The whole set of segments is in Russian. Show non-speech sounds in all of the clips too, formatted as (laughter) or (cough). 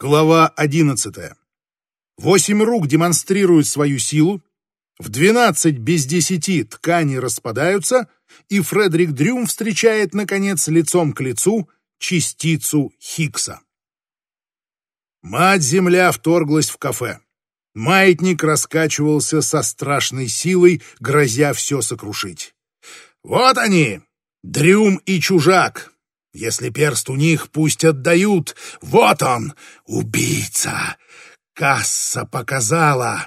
Глава одиннадцатая. Восемь рук демонстрируют свою силу, в двенадцать без десяти ткани распадаются, и Фредерик Дрюм встречает, наконец, лицом к лицу частицу Хиггса. Мать-Земля вторглась в кафе. Маятник раскачивался со страшной силой, грозя все сокрушить. «Вот они! Дрюм и чужак! Если перст у них, пусть отдают! Вот он, убийца! Касса показала!»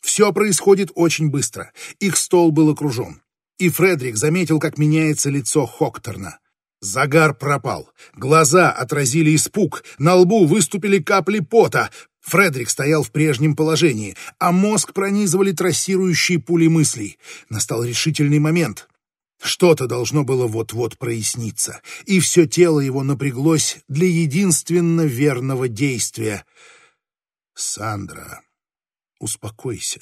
Все происходит очень быстро. Их стол был окружен. И Фредерик заметил, как меняется лицо Хокторна. Загар пропал. Глаза отразили испуг. На лбу выступили капли пота. Фредерик стоял в прежнем положении, а мозг пронизывали трассирующие пули мыслей. Настал решительный момент. Что-то должно было вот-вот проясниться, и все тело его напряглось для единственно верного действия. «Сандра, успокойся.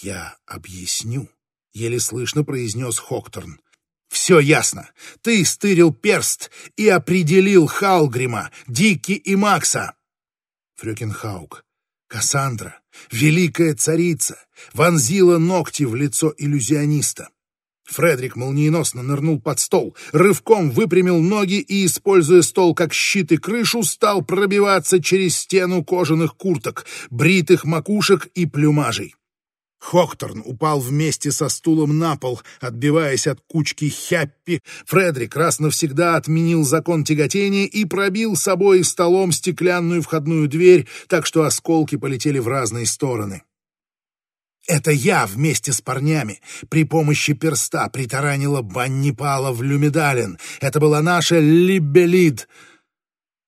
Я объясню», — еле слышно произнес Хокторн. «Все ясно. Ты стырил перст и определил Халгрима, Дикки и Макса». Фрёкинхаук, Кассандра, великая царица, вонзила ногти в лицо иллюзиониста. Фредерик молниеносно нырнул под стол, рывком выпрямил ноги и, используя стол как щит и крышу, стал пробиваться через стену кожаных курток, бритых макушек и плюмажей. Хокторн упал вместе со стулом на пол, отбиваясь от кучки хяппи. Фредерик раз навсегда отменил закон тяготения и пробил собой столом стеклянную входную дверь, так что осколки полетели в разные стороны. Это я вместе с парнями при помощи перста притаранила Баннипала в Люмедален. Это была наша Либелид.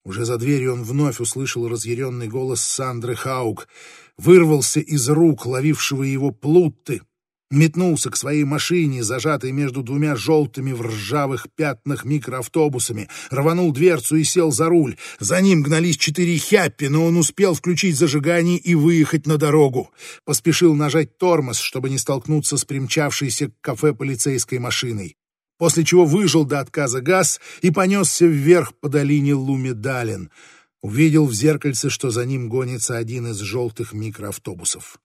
Уже за дверью он вновь услышал разъяренный голос Сандры Хаук — вырвался из рук ловившего его плутты, метнулся к своей машине, зажатой между двумя желтыми в ржавых пятнах микроавтобусами, рванул дверцу и сел за руль. За ним гнались четыре хяппи, но он успел включить зажигание и выехать на дорогу. Поспешил нажать тормоз, чтобы не столкнуться с примчавшейся к кафе полицейской машиной. После чего выжил до отказа газ и понесся вверх по долине Лумедален — увидел в зеркальце, что за ним гонится один из желтых микроавтобусов.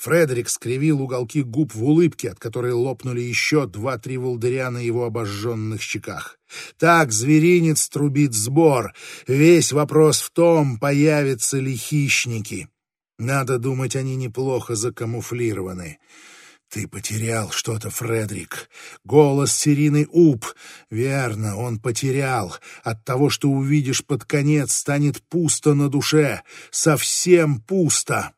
Фредерик скривил уголки губ в улыбке, от которой лопнули еще два-три волдыря на его обожженных щеках. Так зверинец трубит сбор. Весь вопрос в том, появятся ли хищники. Надо думать, они неплохо закамуфлированы. «Ты потерял что-то, Фредерик. Голос Сирины Уп. Верно, он потерял. От того, что увидишь под конец, станет пусто на душе. Совсем пусто».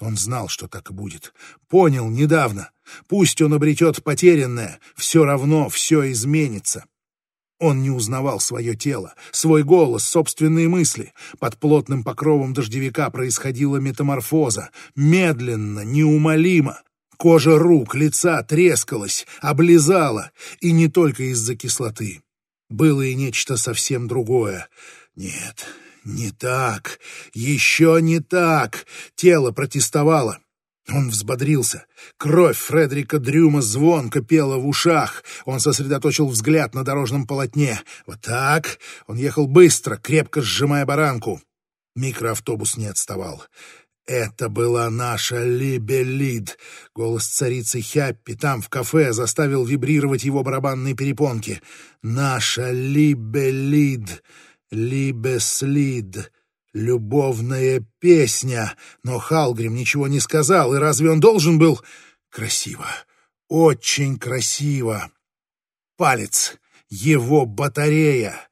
Он знал, что так и будет. Понял недавно. Пусть он обретет потерянное, все равно все изменится. Он не узнавал свое тело, свой голос, собственные мысли. Под плотным покровом дождевика происходила метаморфоза. Медленно, неумолимо. Кожа рук, лица трескалась, облизала, и не только из-за кислоты. Было и нечто совсем другое. Нет, не так, еще не так. Тело протестовало. Он взбодрился. Кровь Фредерика Дрюма звонко пела в ушах. Он сосредоточил взгляд на дорожном полотне. Вот так. Он ехал быстро, крепко сжимая баранку. Микроавтобус не отставал. Это была наша Либелид. Голос царицы Хяппи там, в кафе, заставил вибрировать его барабанные перепонки. Наша Либелид, Либеслид, любовная песня. Но Халгрим ничего не сказал, и разве он должен был... Красиво, очень красиво. Палец, его батарея.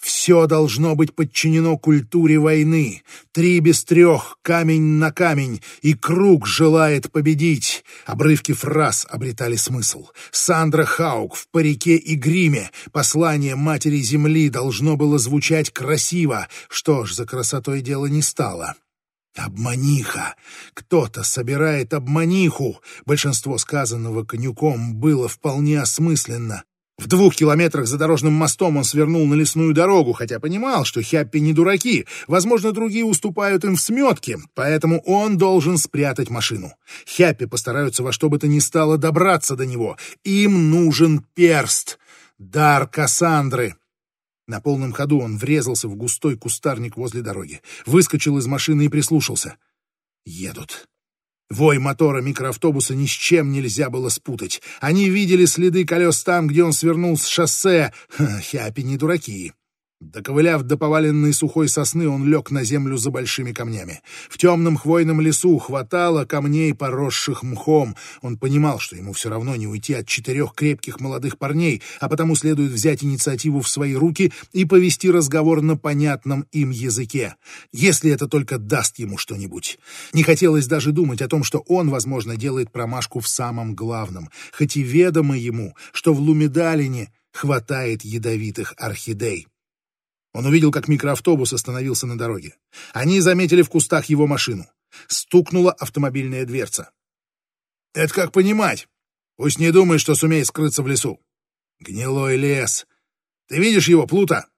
Все должно быть подчинено культуре войны. Три без трех, камень на камень, и круг желает победить. Обрывки фраз обретали смысл. Сандра Хаук в парике и гриме. Послание матери земли должно было звучать красиво. Что ж, за красотой дело не стало. Обманиха! Кто-то собирает обманиху! Большинство сказанного конюком было вполне осмысленно. В двух километрах за дорожным мостом он свернул на лесную дорогу, хотя понимал, что Хяппи не дураки. Возможно, другие уступают им в сметке, поэтому он должен спрятать машину. Хяппи постараются во что бы то ни стало добраться до него. Им нужен перст. Дар Кассандры. На полном ходу он врезался в густой кустарник возле дороги, выскочил из машины и прислушался. Едут. Вой мотора микроавтобуса ни с чем нельзя было спутать. Они видели следы колес там, где он свернул с шоссе. Ха, хяпи не дураки. Доковыляв до поваленной сухой сосны, он лег на землю за большими камнями. В темном хвойном лесу хватало камней, поросших мхом. Он понимал, что ему все равно не уйти от четырех крепких молодых парней, а потому следует взять инициативу в свои руки и повести разговор на понятном им языке, если это только даст ему что-нибудь. Не хотелось даже думать о том, что он, возможно, делает промашку в самом главном, хоть и ведомо ему, что в Лумедалине хватает ядовитых орхидей. Он увидел, как микроавтобус остановился на дороге. Они заметили в кустах его машину. Стукнула автомобильная дверца. «Это как понимать? Пусть не думает, что сумеет скрыться в лесу. Гнилой лес. Ты видишь его, Плута?»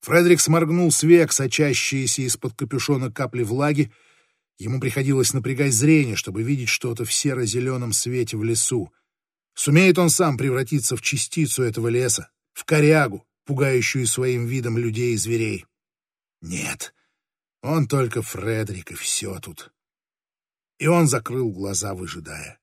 Фредерик сморгнул с сочащиеся из-под капюшона капли влаги. Ему приходилось напрягать зрение, чтобы видеть что-то в серо-зеленом свете в лесу. Сумеет он сам превратиться в частицу этого леса, в корягу, пугающую своим видом людей и зверей. Нет, он только Фредерик, и все тут. И он закрыл глаза, выжидая.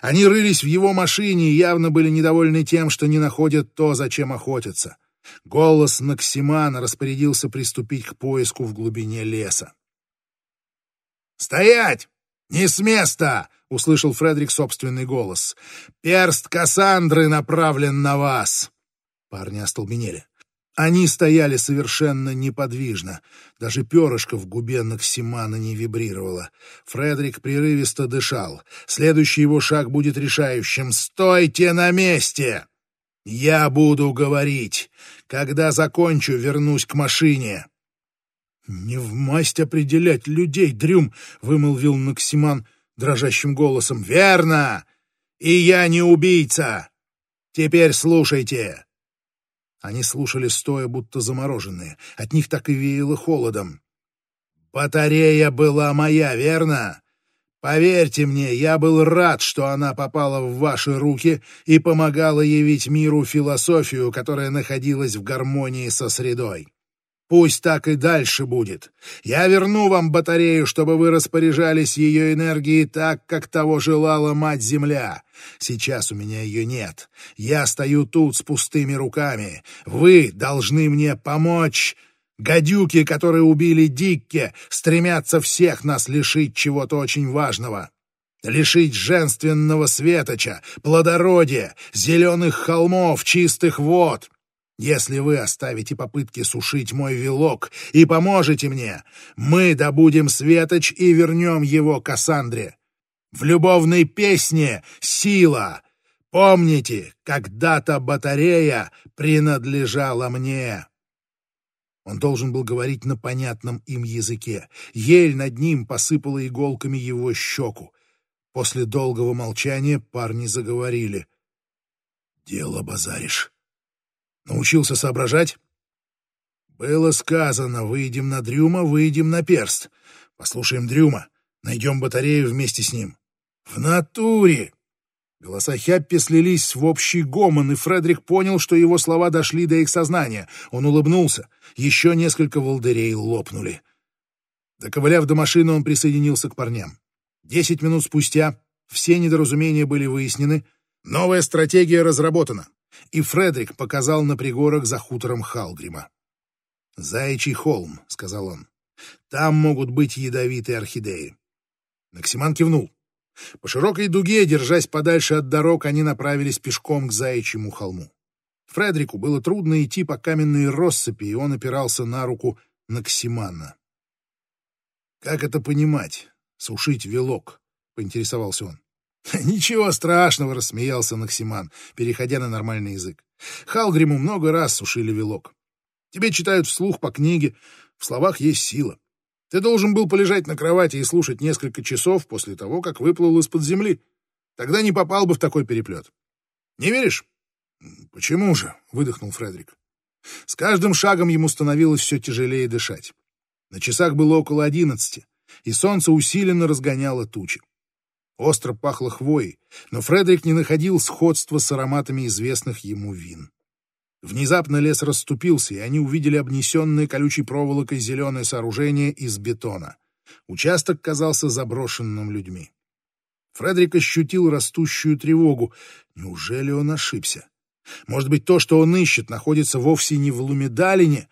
Они рылись в его машине и явно были недовольны тем, что не находят то, зачем охотятся. Голос Наксимана распорядился приступить к поиску в глубине леса. «Стоять! Не с места!» — услышал Фредерик собственный голос. «Перст Кассандры направлен на вас!» Парни остолбенели. Они стояли совершенно неподвижно. Даже перышко в губе Наксимана не вибрировало. Фредерик прерывисто дышал. Следующий его шаг будет решающим. «Стойте на месте!» «Я буду говорить. Когда закончу, вернусь к машине». «Не в масть определять людей, Дрюм!» — вымолвил Наксиман дрожащим голосом. «Верно! И я не убийца! Теперь слушайте!» Они слушали стоя, будто замороженные. От них так и веяло холодом. «Батарея была моя, верно? Поверьте мне, я был рад, что она попала в ваши руки и помогала явить миру философию, которая находилась в гармонии со средой. Пусть так и дальше будет. Я верну вам батарею, чтобы вы распоряжались ее энергией так, как того желала Мать-Земля. Сейчас у меня ее нет. Я стою тут с пустыми руками. Вы должны мне помочь. Гадюки, которые убили Дикке, стремятся всех нас лишить чего-то очень важного. Лишить женственного светоча, плодородия, зеленых холмов, чистых вод — если вы оставите попытки сушить мой вилок и поможете мне, мы добудем светоч и вернем его Кассандре. В любовной песне сила. Помните, когда-то батарея принадлежала мне. Он должен был говорить на понятном им языке. Ель над ним посыпала иголками его щеку. После долгого молчания парни заговорили. «Дело базаришь. Научился соображать? Было сказано, выйдем на Дрюма, выйдем на перст. Послушаем Дрюма, найдем батарею вместе с ним. В натуре! Голоса Хяппи слились в общий гомон, и Фредерик понял, что его слова дошли до их сознания. Он улыбнулся. Еще несколько волдырей лопнули. Доковыляв до машины, он присоединился к парням. Десять минут спустя все недоразумения были выяснены, новая стратегия разработана и Фредерик показал на пригорок за хутором Халгрима. «Заячий холм», — сказал он. «Там могут быть ядовитые орхидеи». Наксиман кивнул. По широкой дуге, держась подальше от дорог, они направились пешком к Заячьему холму. Фредерику было трудно идти по каменной россыпи, и он опирался на руку Наксимана. «Как это понимать? Сушить вилок?» — поинтересовался он. (laughs) «Ничего страшного», — рассмеялся Наксиман, переходя на нормальный язык. «Халгриму много раз сушили вилок. Тебе читают вслух по книге, в словах есть сила. Ты должен был полежать на кровати и слушать несколько часов после того, как выплыл из-под земли. Тогда не попал бы в такой переплет. Не веришь?» «Почему же?» — выдохнул Фредерик. С каждым шагом ему становилось все тяжелее дышать. На часах было около одиннадцати, и солнце усиленно разгоняло тучи. Остро пахло хвоей, но Фредерик не находил сходства с ароматами известных ему вин. Внезапно лес расступился, и они увидели обнесенное колючей проволокой зеленое сооружение из бетона. Участок казался заброшенным людьми. Фредерик ощутил растущую тревогу. Неужели он ошибся? Может быть, то, что он ищет, находится вовсе не в Лумедалине?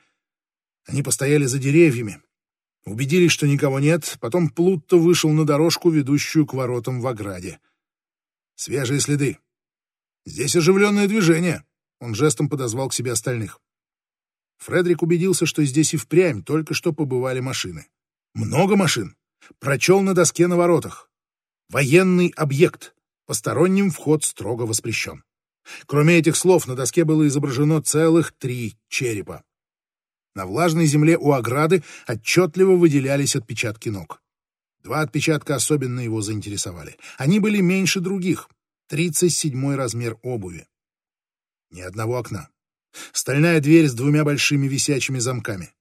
Они постояли за деревьями, убедились, что никого нет, потом Плутто вышел на дорожку, ведущую к воротам в ограде. Свежие следы. Здесь оживленное движение. Он жестом подозвал к себе остальных. Фредерик убедился, что здесь и впрямь только что побывали машины. Много машин. Прочел на доске на воротах. Военный объект. Посторонним вход строго воспрещен. Кроме этих слов, на доске было изображено целых три черепа. На влажной земле у ограды отчетливо выделялись отпечатки ног. Два отпечатка особенно его заинтересовали. Они были меньше других. 37 размер обуви. Ни одного окна. Стальная дверь с двумя большими висячими замками.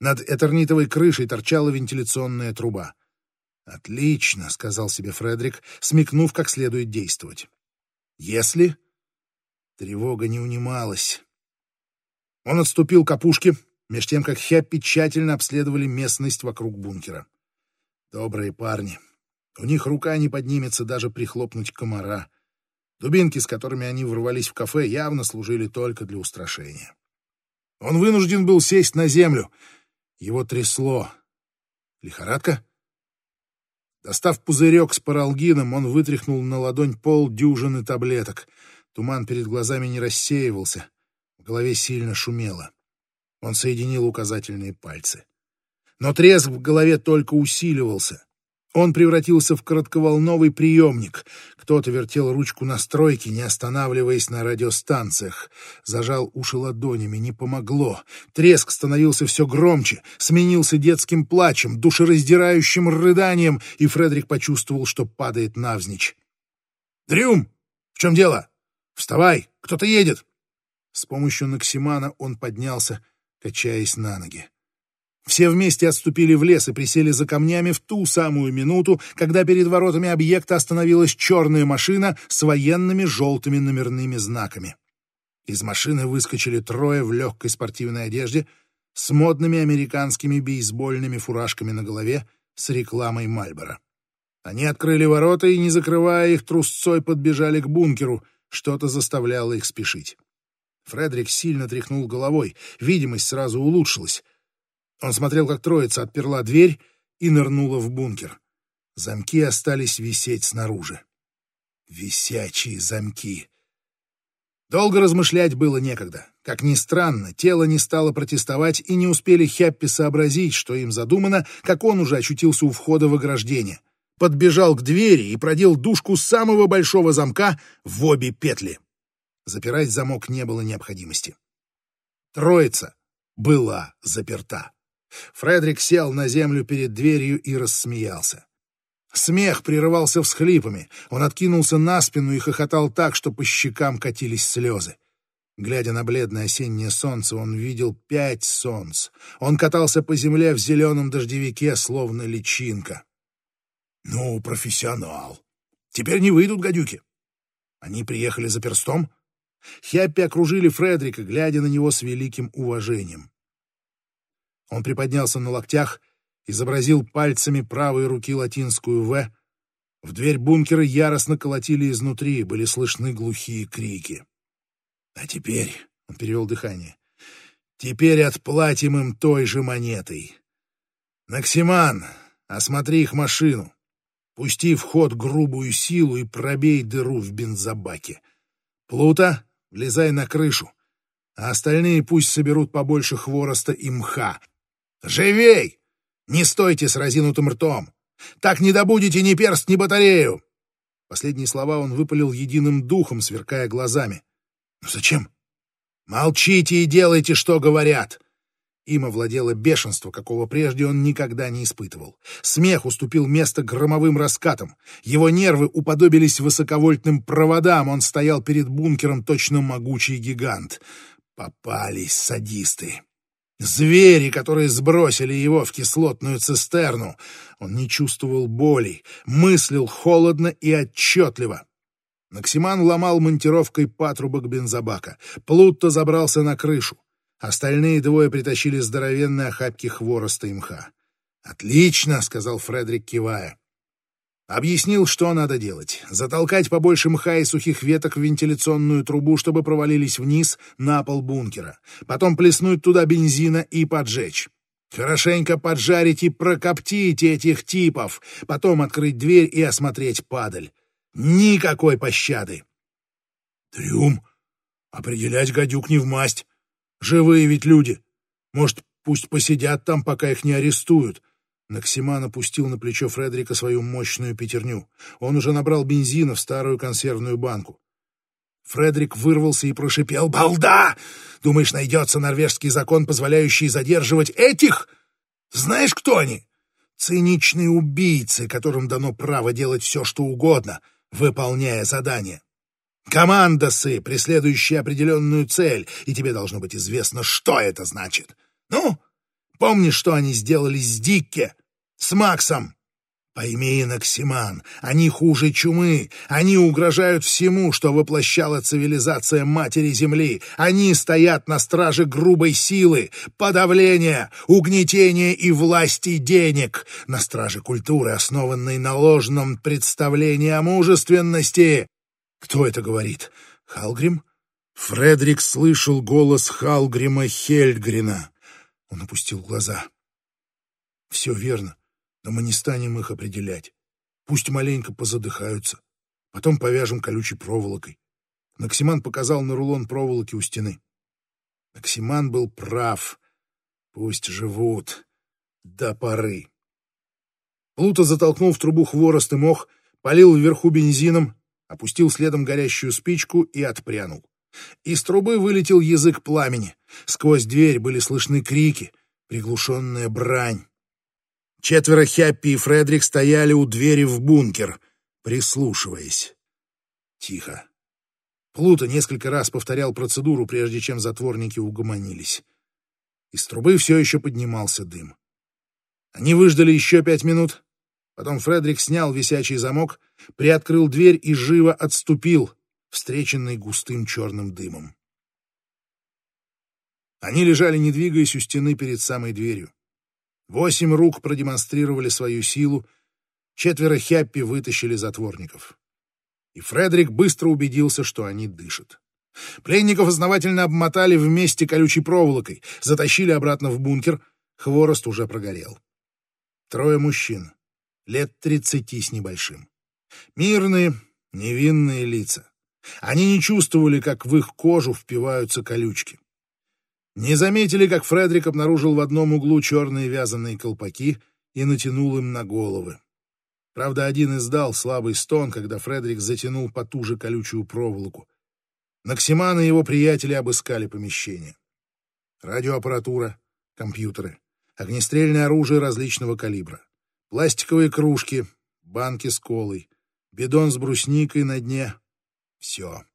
Над этернитовой крышей торчала вентиляционная труба. «Отлично», — сказал себе Фредерик, смекнув, как следует действовать. «Если...» Тревога не унималась. Он отступил к опушке, меж тем, как Хэппи тщательно обследовали местность вокруг бункера. Добрые парни. У них рука не поднимется даже прихлопнуть комара. Дубинки, с которыми они ворвались в кафе, явно служили только для устрашения. Он вынужден был сесть на землю. Его трясло. Лихорадка? Достав пузырек с паралгином, он вытряхнул на ладонь пол дюжины таблеток. Туман перед глазами не рассеивался. В голове сильно шумело. Он соединил указательные пальцы. Но треск в голове только усиливался. Он превратился в коротковолновый приемник. Кто-то вертел ручку настройки, не останавливаясь на радиостанциях. Зажал уши ладонями, не помогло. Треск становился все громче, сменился детским плачем, душераздирающим рыданием, и Фредерик почувствовал, что падает навзничь. «Дрюм! В чем дело? Вставай! Кто-то едет!» С помощью Наксимана он поднялся, качаясь на ноги. Все вместе отступили в лес и присели за камнями в ту самую минуту, когда перед воротами объекта остановилась черная машина с военными желтыми номерными знаками. Из машины выскочили трое в легкой спортивной одежде с модными американскими бейсбольными фуражками на голове с рекламой Мальбора. Они открыли ворота и, не закрывая их, трусцой подбежали к бункеру. Что-то заставляло их спешить. Фредерик сильно тряхнул головой. Видимость сразу улучшилась. Он смотрел, как троица отперла дверь и нырнула в бункер. Замки остались висеть снаружи. Висячие замки. Долго размышлять было некогда. Как ни странно, тело не стало протестовать, и не успели Хяппи сообразить, что им задумано, как он уже очутился у входа в ограждение. Подбежал к двери и продел дужку самого большого замка в обе петли. Запирать замок не было необходимости. Троица была заперта. Фредерик сел на землю перед дверью и рассмеялся. Смех прерывался всхлипами. Он откинулся на спину и хохотал так, что по щекам катились слезы. Глядя на бледное осеннее солнце, он видел пять солнц. Он катался по земле в зеленом дождевике, словно личинка. Ну, профессионал. Теперь не выйдут гадюки. Они приехали за перстом. Хяппи окружили Фредрика, глядя на него с великим уважением. Он приподнялся на локтях, изобразил пальцами правой руки латинскую «В». В дверь бункера яростно колотили изнутри, были слышны глухие крики. «А теперь...» — он перевел дыхание. «Теперь отплатим им той же монетой. Наксиман, осмотри их машину. Пусти в ход грубую силу и пробей дыру в бензобаке. Плута, влезай на крышу, а остальные пусть соберут побольше хвороста и мха, «Живей! Не стойте с разинутым ртом! Так не добудете ни перст, ни батарею!» Последние слова он выпалил единым духом, сверкая глазами. «Ну зачем? Молчите и делайте, что говорят!» Им овладело бешенство, какого прежде он никогда не испытывал. Смех уступил место громовым раскатам. Его нервы уподобились высоковольтным проводам. Он стоял перед бункером, точно могучий гигант. Попались садисты. Звери, которые сбросили его в кислотную цистерну. Он не чувствовал боли, мыслил холодно и отчетливо. Наксиман ломал монтировкой патрубок бензобака. Плутто забрался на крышу. Остальные двое притащили здоровенные охапки хвороста и мха. «Отлично!» — сказал Фредерик, кивая. Объяснил, что надо делать. Затолкать побольше мха и сухих веток в вентиляционную трубу, чтобы провалились вниз на пол бункера. Потом плеснуть туда бензина и поджечь. Хорошенько поджарить и прокоптить этих типов. Потом открыть дверь и осмотреть падаль. Никакой пощады. Трюм. Определять гадюк не в масть. Живые ведь люди. Может, пусть посидят там, пока их не арестуют. Наксиман опустил на плечо Фредерика свою мощную пятерню. Он уже набрал бензина в старую консервную банку. Фредерик вырвался и прошипел «Балда! Думаешь, найдется норвежский закон, позволяющий задерживать этих? Знаешь, кто они? Циничные убийцы, которым дано право делать все, что угодно, выполняя задание. Командосы, преследующие определенную цель, и тебе должно быть известно, что это значит. Ну, помнишь, что они сделали с Дикке, с Максом? Пойми, Наксиман, они хуже чумы. Они угрожают всему, что воплощала цивилизация Матери Земли. Они стоят на страже грубой силы, подавления, угнетения и власти денег, на страже культуры, основанной на ложном представлении о мужественности. Кто это говорит? Халгрим? Фредерик слышал голос Халгрима Хельгрина. Он опустил глаза. Все верно. Но мы не станем их определять. Пусть маленько позадыхаются. Потом повяжем колючей проволокой. Наксиман показал на рулон проволоки у стены. Наксиман был прав. Пусть живут до поры. Плута затолкнул в трубу хворост и мох, полил вверху бензином, опустил следом горящую спичку и отпрянул. Из трубы вылетел язык пламени. Сквозь дверь были слышны крики, приглушенная брань. Четверо Хяппи и Фредерик стояли у двери в бункер, прислушиваясь. Тихо. Плута несколько раз повторял процедуру, прежде чем затворники угомонились. Из трубы все еще поднимался дым. Они выждали еще пять минут. Потом Фредерик снял висячий замок, приоткрыл дверь и живо отступил, встреченный густым черным дымом. Они лежали, не двигаясь у стены перед самой дверью. Восемь рук продемонстрировали свою силу, четверо Хяппи вытащили затворников. И Фредерик быстро убедился, что они дышат. Пленников основательно обмотали вместе колючей проволокой, затащили обратно в бункер, хворост уже прогорел. Трое мужчин, лет тридцати с небольшим. Мирные, невинные лица. Они не чувствовали, как в их кожу впиваются колючки. Не заметили, как Фредерик обнаружил в одном углу черные вязаные колпаки и натянул им на головы. Правда, один издал слабый стон, когда Фредерик затянул потуже колючую проволоку. Наксиман и его приятели обыскали помещение. Радиоаппаратура, компьютеры, огнестрельное оружие различного калибра, пластиковые кружки, банки с колой, бидон с брусникой на дне. Все.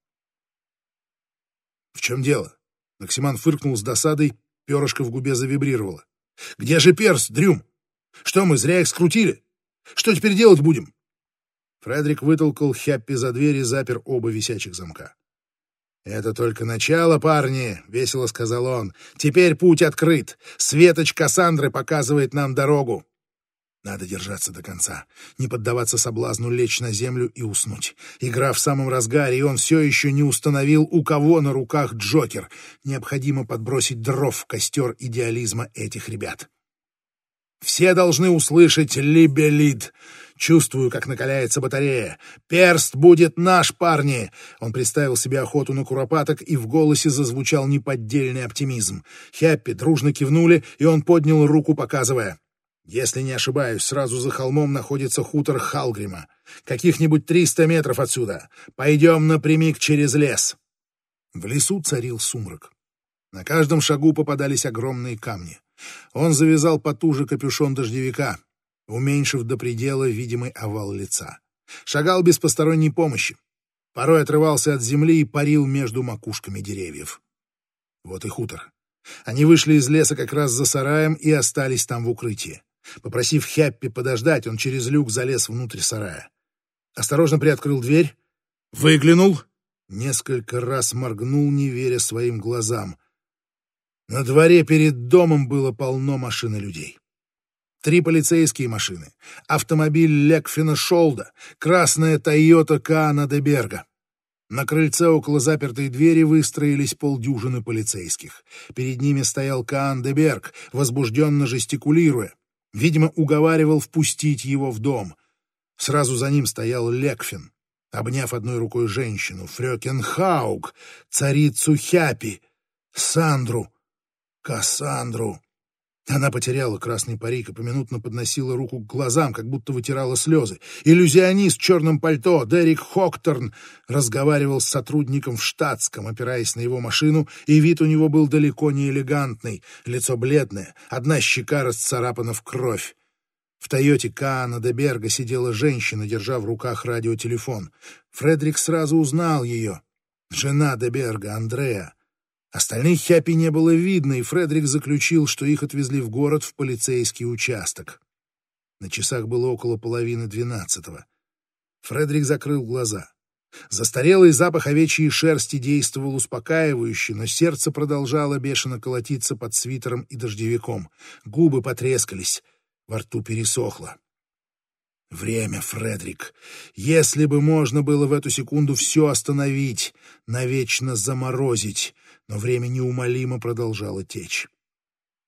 В чем дело? Максиман фыркнул с досадой, перышко в губе завибрировало. «Где же перс, Дрюм? Что мы, зря их скрутили? Что теперь делать будем?» Фредерик вытолкал Хяппи за дверь и запер оба висячих замка. «Это только начало, парни», — весело сказал он. «Теперь путь открыт. Светоч Кассандры показывает нам дорогу. Надо держаться до конца, не поддаваться соблазну лечь на землю и уснуть. Игра в самом разгаре, и он все еще не установил, у кого на руках Джокер. Необходимо подбросить дров в костер идеализма этих ребят. Все должны услышать «Либелид». Чувствую, как накаляется батарея. Перст будет наш, парни!» Он представил себе охоту на куропаток, и в голосе зазвучал неподдельный оптимизм. Хяппи дружно кивнули, и он поднял руку, показывая. Если не ошибаюсь, сразу за холмом находится хутор Халгрима. Каких-нибудь триста метров отсюда. Пойдем напрямик через лес. В лесу царил сумрак. На каждом шагу попадались огромные камни. Он завязал потуже капюшон дождевика, уменьшив до предела видимый овал лица. Шагал без посторонней помощи. Порой отрывался от земли и парил между макушками деревьев. Вот и хутор. Они вышли из леса как раз за сараем и остались там в укрытии. Попросив Хяппи подождать, он через люк залез внутрь сарая. Осторожно приоткрыл дверь. Выглянул, несколько раз моргнул, не веря своим глазам. На дворе перед домом было полно машин и людей. Три полицейские машины, автомобиль Лекфина Шолда, красная Тойота Каана де. На крыльце около запертой двери выстроились полдюжины полицейских. Перед ними стоял Каан де возбужденно жестикулируя. Видимо, уговаривал впустить его в дом. Сразу за ним стоял Лекфин, обняв одной рукой женщину, Фрёкен Хаук, царицу Хяпи, Сандру, Кассандру. Она потеряла красный парик и поминутно подносила руку к глазам, как будто вытирала слезы. Иллюзионист в черном пальто Дерек Хокторн разговаривал с сотрудником в штатском, опираясь на его машину, и вид у него был далеко не элегантный, лицо бледное, одна щека расцарапана в кровь. В «Тойоте» Каана де Берга сидела женщина, держа в руках радиотелефон. Фредерик сразу узнал ее. Жена де Берга, Андреа. Остальных Хяпи не было видно, и Фредерик заключил, что их отвезли в город в полицейский участок. На часах было около половины двенадцатого. Фредерик закрыл глаза. Застарелый запах овечьей шерсти действовал успокаивающе, но сердце продолжало бешено колотиться под свитером и дождевиком. Губы потрескались, во рту пересохло. Время, Фредерик. Если бы можно было в эту секунду все остановить, навечно заморозить, но время неумолимо продолжало течь.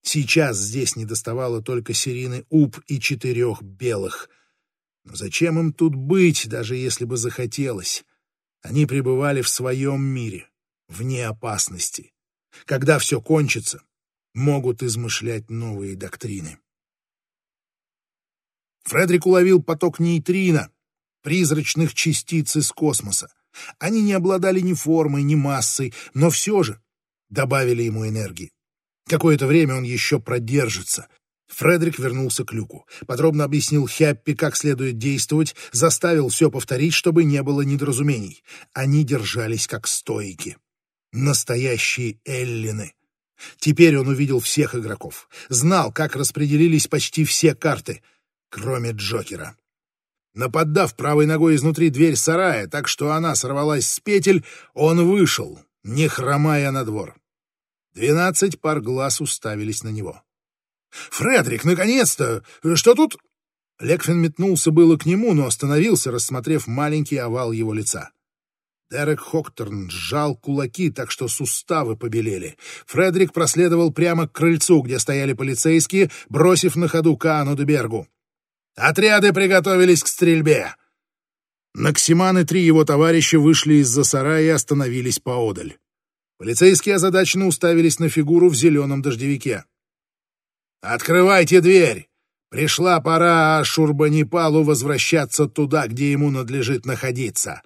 Сейчас здесь не доставало только серины Уп и четырех белых. Но зачем им тут быть, даже если бы захотелось? Они пребывали в своем мире, вне опасности. Когда все кончится, могут измышлять новые доктрины. Фредерик уловил поток нейтрино, призрачных частиц из космоса. Они не обладали ни формой, ни массой, но все же добавили ему энергии. Какое-то время он еще продержится. Фредерик вернулся к люку, подробно объяснил Хяппи, как следует действовать, заставил все повторить, чтобы не было недоразумений. Они держались как стойки. Настоящие эллины. Теперь он увидел всех игроков, знал, как распределились почти все карты, кроме Джокера. Наподдав правой ногой изнутри дверь сарая, так что она сорвалась с петель, он вышел, не хромая на двор. Двенадцать пар глаз уставились на него. «Фредерик, наконец-то! Что тут...» Лекфин метнулся было к нему, но остановился, рассмотрев маленький овал его лица. Дерек Хокторн сжал кулаки, так что суставы побелели. Фредерик проследовал прямо к крыльцу, где стояли полицейские, бросив на ходу Каану Дебергу. «Отряды приготовились к стрельбе!» Наксиман и три его товарища вышли из-за сарая и остановились поодаль. Полицейские озадаченно уставились на фигуру в зеленом дождевике. «Открывайте дверь! Пришла пора Шурбанипалу возвращаться туда, где ему надлежит находиться».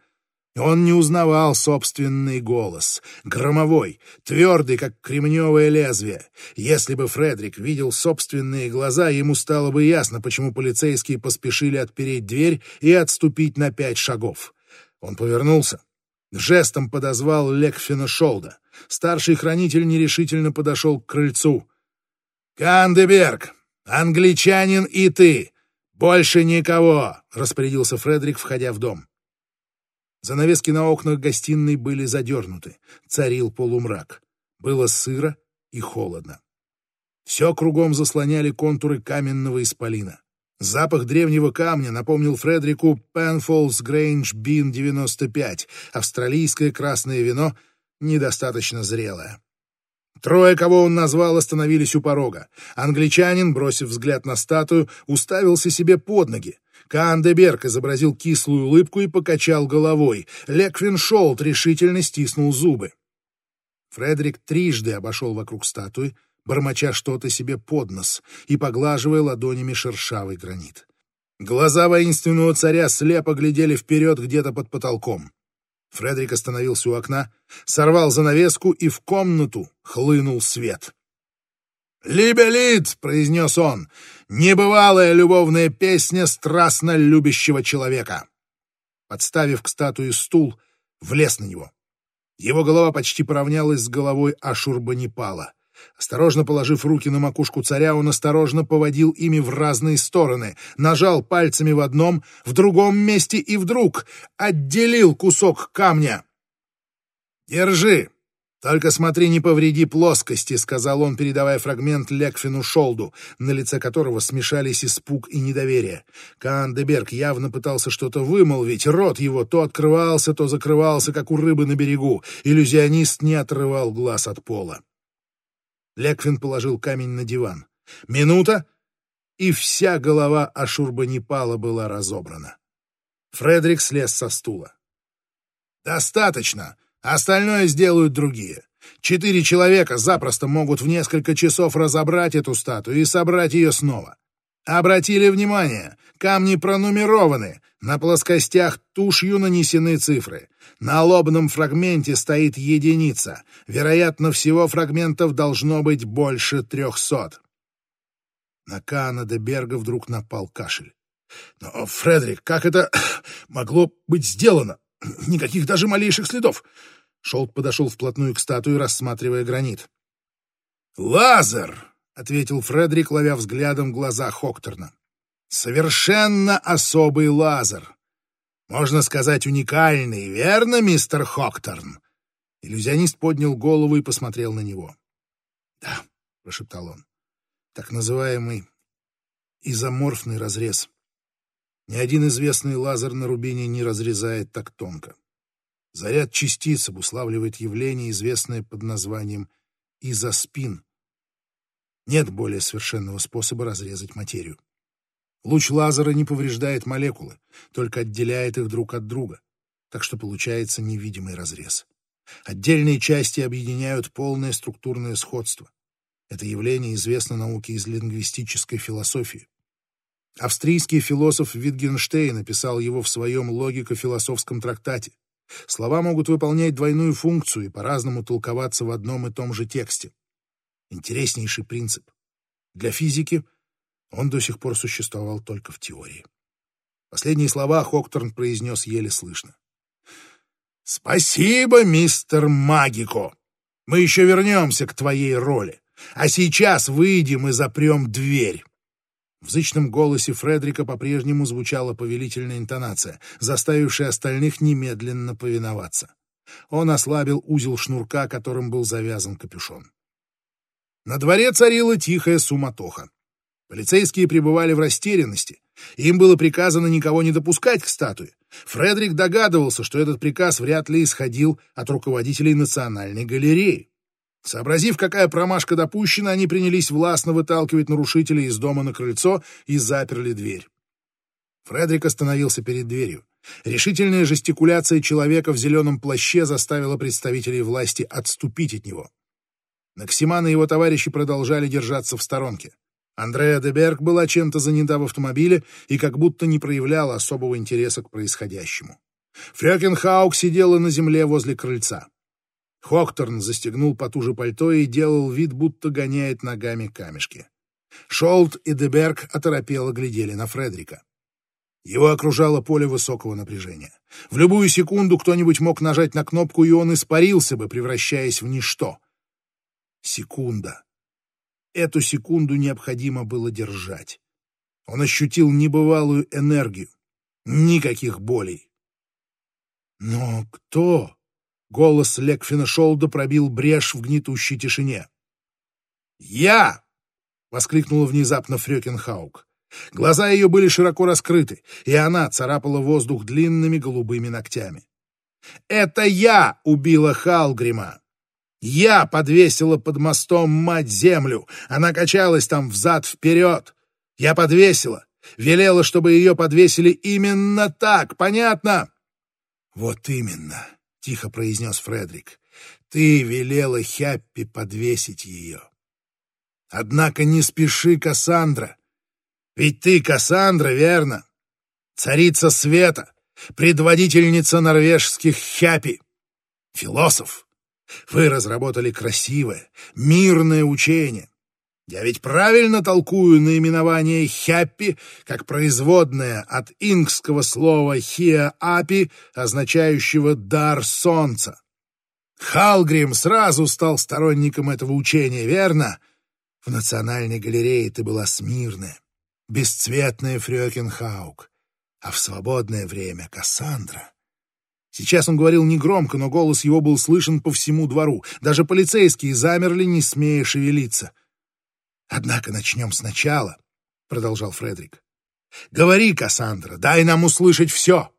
Он не узнавал собственный голос, громовой, твердый, как кремневое лезвие. Если бы Фредерик видел собственные глаза, ему стало бы ясно, почему полицейские поспешили отпереть дверь и отступить на пять шагов. Он повернулся, жестом подозвал Лекфина Шолда. Старший хранитель нерешительно подошел к крыльцу. «Кандеберг, англичанин и ты! Больше никого!» — распорядился Фредерик, входя в дом. Занавески на окнах гостиной были задернуты. Царил полумрак. Было сыро и холодно. Все кругом заслоняли контуры каменного исполина. Запах древнего камня напомнил Фредерику Penfolds Grange Bean 95, австралийское красное вино — недостаточно зрелая. Трое, кого он назвал, остановились у порога. Англичанин, бросив взгляд на статую, уставился себе под ноги. Каандеберг изобразил кислую улыбку и покачал головой. Леквин Шолт решительно стиснул зубы. Фредерик трижды обошел вокруг статуи, бормоча что-то себе под нос и поглаживая ладонями шершавый гранит. Глаза воинственного царя слепо глядели вперед где-то под потолком. Фредерик остановился у окна, сорвал занавеску, и в комнату хлынул свет. «Либелит!» — произнес он. «Небывалая любовная песня страстно любящего человека!» Подставив к статуе стул, влез на него. Его голова почти поравнялась с головой Ашурбанипала. Осторожно положив руки на макушку царя, он осторожно поводил ими в разные стороны, нажал пальцами в одном, в другом месте и вдруг отделил кусок камня. «Держи! Только смотри, не повреди плоскости», — сказал он, передавая фрагмент Лекфину Шолду, на лице которого смешались испуг и недоверие. Каан Деберг явно пытался что-то вымолвить, рот его то открывался, то закрывался, как у рыбы на берегу. Иллюзионист не отрывал глаз от пола. Леквин положил камень на диван. Минута, и вся голова Ашурбанипала была разобрана. Фредерик слез со стула. «Достаточно. Остальное сделают другие. Четыре человека запросто могут в несколько часов разобрать эту статую и собрать ее снова. Обратили внимание, камни пронумерованы, на плоскостях тушью нанесены цифры. На лобном фрагменте стоит единица. Вероятно, всего фрагментов должно быть больше трехсот. На Каана де Берга вдруг напал кашель. «Но, Фредерик, как это (coughs) могло быть сделано? (coughs) Никаких даже малейших следов!» Шолт подошел вплотную к статуе, рассматривая гранит. «Лазер!» — ответил Фредерик, ловя взглядом глаза Хокторна. «Совершенно особый лазер. Можно сказать, уникальный, верно, мистер Хокторн?» Иллюзионист поднял голову и посмотрел на него. «Да», — прошептал он, — «так называемый изоморфный разрез. Ни один известный лазер на рубине не разрезает так тонко. Заряд частиц обуславливает явление, известное под названием изоспин, нет более совершенного способа разрезать материю. Луч лазера не повреждает молекулы, только отделяет их друг от друга, так что получается невидимый разрез. Отдельные части объединяют полное структурное сходство. Это явление известно науке из лингвистической философии. Австрийский философ Витгенштейн написал его в своем логико-философском трактате. Слова могут выполнять двойную функцию и по-разному толковаться в одном и том же тексте интереснейший принцип. Для физики он до сих пор существовал только в теории. Последние слова Хокторн произнес еле слышно. «Спасибо, мистер Магико! Мы еще вернемся к твоей роли, а сейчас выйдем и запрем дверь!» В зычном голосе Фредрика по-прежнему звучала повелительная интонация, заставившая остальных немедленно повиноваться. Он ослабил узел шнурка, которым был завязан капюшон. На дворе царила тихая суматоха. Полицейские пребывали в растерянности. Им было приказано никого не допускать к статуе. Фредерик догадывался, что этот приказ вряд ли исходил от руководителей Национальной галереи. Сообразив, какая промашка допущена, они принялись властно выталкивать нарушителей из дома на крыльцо и заперли дверь. Фредерик остановился перед дверью. Решительная жестикуляция человека в зеленом плаще заставила представителей власти отступить от него. Наксиман и его товарищи продолжали держаться в сторонке. Андреа Деберг была чем-то занята в автомобиле и как будто не проявляла особого интереса к происходящему. Фрёкенхаук сидела на земле возле крыльца. Хокторн застегнул потуже пальто и делал вид, будто гоняет ногами камешки. Шолт и Деберг оторопело глядели на Фредрика. Его окружало поле высокого напряжения. В любую секунду кто-нибудь мог нажать на кнопку, и он испарился бы, превращаясь в ничто. Секунда. Эту секунду необходимо было держать. Он ощутил небывалую энергию. Никаких болей. Но кто? Голос Лекфина Шолда пробил брешь в гнетущей тишине. «Я!» — воскликнула внезапно Фрёкенхаук. Глаза ее были широко раскрыты, и она царапала воздух длинными голубыми ногтями. «Это я убила Халгрима!» Я подвесила под мостом мать-землю. Она качалась там взад-вперед. Я подвесила. Велела, чтобы ее подвесили именно так. Понятно? Вот именно, — тихо произнес Фредерик. Ты велела Хяппи подвесить ее. Однако не спеши, Кассандра. Ведь ты Кассандра, верно? Царица света, предводительница норвежских Хяпи. Философ, вы разработали красивое, мирное учение. Я ведь правильно толкую наименование «хяппи» как производное от инкского слова «хиа-апи», означающего «дар солнца». Халгрим сразу стал сторонником этого учения, верно? В Национальной галерее ты была смирная, бесцветная Фрёкенхаук, а в свободное время — Кассандра. Сейчас он говорил негромко, но голос его был слышен по всему двору. Даже полицейские замерли, не смея шевелиться. «Однако начнем сначала», — продолжал Фредерик. «Говори, Кассандра, дай нам услышать все.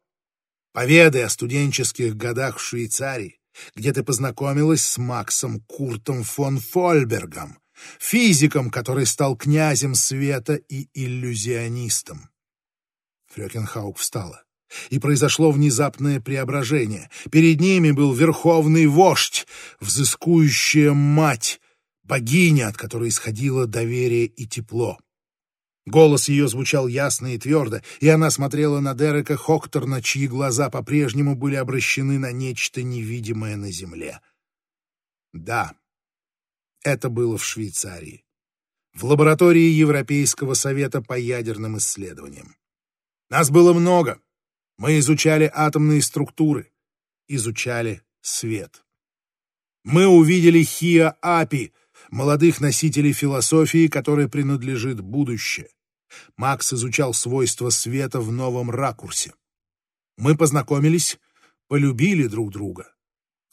Поведай о студенческих годах в Швейцарии, где ты познакомилась с Максом Куртом фон Фольбергом, физиком, который стал князем света и иллюзионистом. Фрёкенхаук встала. И произошло внезапное преображение. Перед ними был верховный вождь, взыскующая мать, богиня, от которой исходило доверие и тепло. Голос ее звучал ясно и твердо, и она смотрела на Дерека Хокторна, чьи глаза по-прежнему были обращены на нечто невидимое на земле. Да, это было в Швейцарии, в лаборатории Европейского совета по ядерным исследованиям. Нас было много. Мы изучали атомные структуры, изучали свет. Мы увидели Хиа-Апи — молодых носителей философии, которой принадлежит будущее. Макс изучал свойства света в новом ракурсе. Мы познакомились, полюбили друг друга.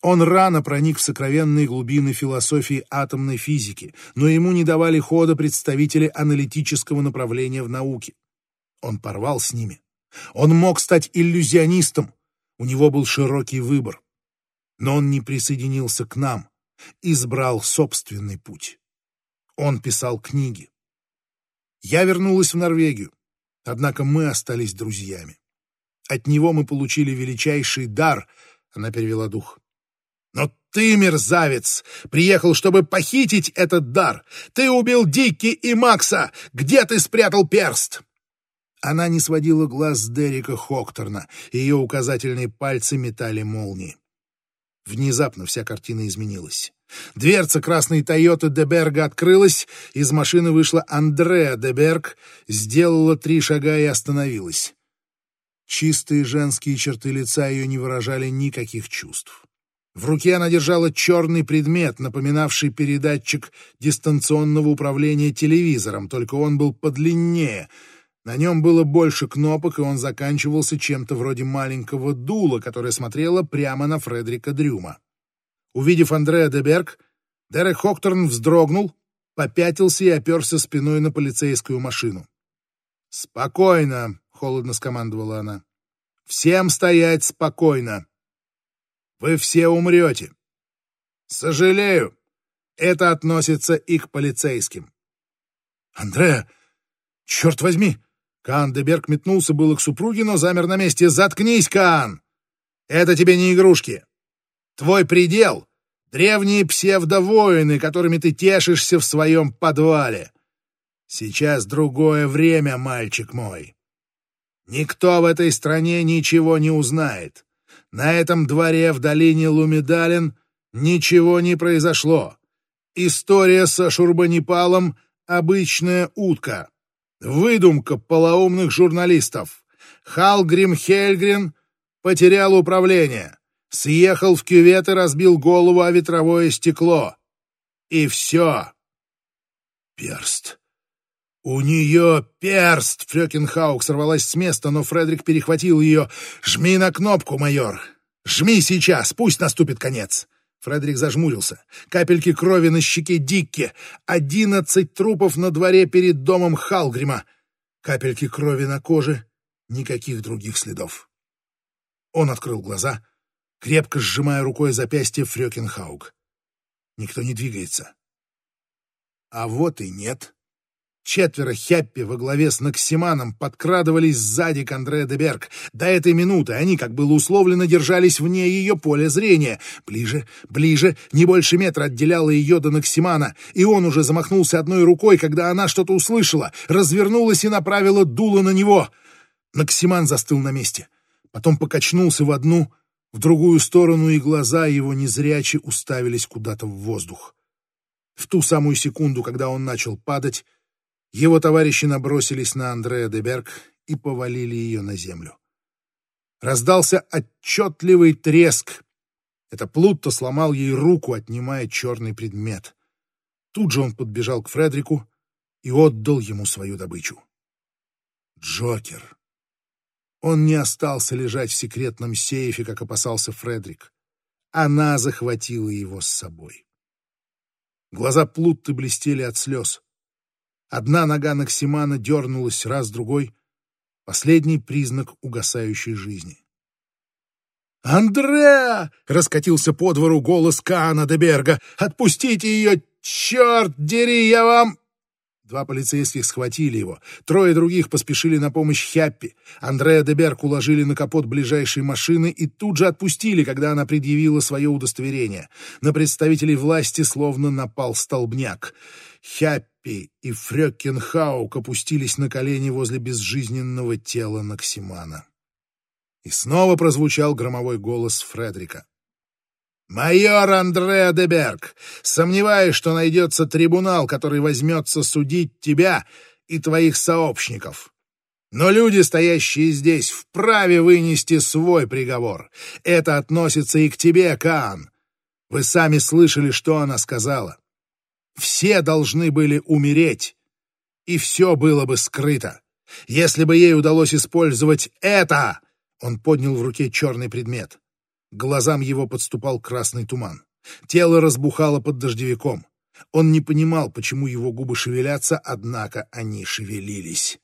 Он рано проник в сокровенные глубины философии атомной физики, но ему не давали хода представители аналитического направления в науке. Он порвал с ними. Он мог стать иллюзионистом. У него был широкий выбор. Но он не присоединился к нам, избрал собственный путь. Он писал книги. Я вернулась в Норвегию, однако мы остались друзьями. От него мы получили величайший дар, она перевела дух. Но ты, мерзавец, приехал, чтобы похитить этот дар. Ты убил Дикки и Макса. Где ты спрятал перст? Она не сводила глаз с Дерека Хокторна, ее указательные пальцы метали молнии. Внезапно вся картина изменилась. Дверца красной Тойоты Деберга открылась, из машины вышла Андреа Деберг, сделала три шага и остановилась. Чистые женские черты лица ее не выражали никаких чувств. В руке она держала черный предмет, напоминавший передатчик дистанционного управления телевизором, только он был подлиннее — на нем было больше кнопок, и он заканчивался чем-то вроде маленького дула, которое смотрело прямо на Фредерика Дрюма. Увидев Андреа Деберг, Дерек Хокторн вздрогнул, попятился и оперся спиной на полицейскую машину. «Спокойно», — холодно скомандовала она. «Всем стоять спокойно. Вы все умрете. Сожалею, это относится и к полицейским». «Андреа, черт возьми!» Каан Деберг метнулся было к супруге, но замер на месте. «Заткнись, Каан! Это тебе не игрушки. Твой предел — древние псевдовоины, которыми ты тешишься в своем подвале. Сейчас другое время, мальчик мой. Никто в этой стране ничего не узнает. На этом дворе в долине Лумидален ничего не произошло. История со Шурбанипалом — обычная утка. Выдумка полоумных журналистов. Халгрим Хельгрин потерял управление, съехал в кювет и разбил голову о ветровое стекло. И все. Перст. «У нее перст!» Фрёкинхаук сорвалась с места, но Фредерик перехватил ее. «Жми на кнопку, майор! Жми сейчас, пусть наступит конец!» Фредерик зажмурился. Капельки крови на щеке Дикки. Одиннадцать трупов на дворе перед домом Халгрима. Капельки крови на коже. Никаких других следов. Он открыл глаза, крепко сжимая рукой запястье Фрёкинхаук. Никто не двигается. А вот и нет. Четверо хяппи во главе с Наксиманом подкрадывались сзади к Андре де Берг. До этой минуты они, как было условлено, держались вне ее поля зрения. Ближе, ближе, не больше метра отделяло ее до Наксимана, и он уже замахнулся одной рукой, когда она что-то услышала, развернулась и направила дуло на него. Наксиман застыл на месте. Потом покачнулся в одну, в другую сторону, и глаза его незряче уставились куда-то в воздух. В ту самую секунду, когда он начал падать, его товарищи набросились на Андреа Деберг и повалили ее на землю. Раздался отчетливый треск, Это Плутто сломал ей руку, отнимая черный предмет. Тут же он подбежал к Фредрику и отдал ему свою добычу. Джокер. Он не остался лежать в секретном сейфе, как опасался Фредрик. Она захватила его с собой. Глаза Плутты блестели от слез. Одна нога Наксимана дернулась раз-другой. Последний признак угасающей жизни. «Андреа!» — раскатился по двору голос Каана де Берга. «Отпустите ее! Черт дери, я вам...» Два полицейских схватили его. Трое других поспешили на помощь Хяппи. Андреа де Берг уложили на капот ближайшей машины и тут же отпустили, когда она предъявила свое удостоверение. На представителей власти словно напал столбняк. Хяппи и Фрёккенхаук опустились на колени возле безжизненного тела Наксимана. И снова прозвучал громовой голос Фредрика. «Майор Андреа де Берг, сомневаюсь, что найдется трибунал, который возьмется судить тебя и твоих сообщников. Но люди, стоящие здесь, вправе вынести свой приговор. Это относится и к тебе, Каан. Вы сами слышали, что она сказала. Все должны были умереть, и все было бы скрыто. Если бы ей удалось использовать это, он поднял в руке черный предмет. Глазам его подступал красный туман. Тело разбухало под дождевиком. Он не понимал, почему его губы шевелятся, однако они шевелились.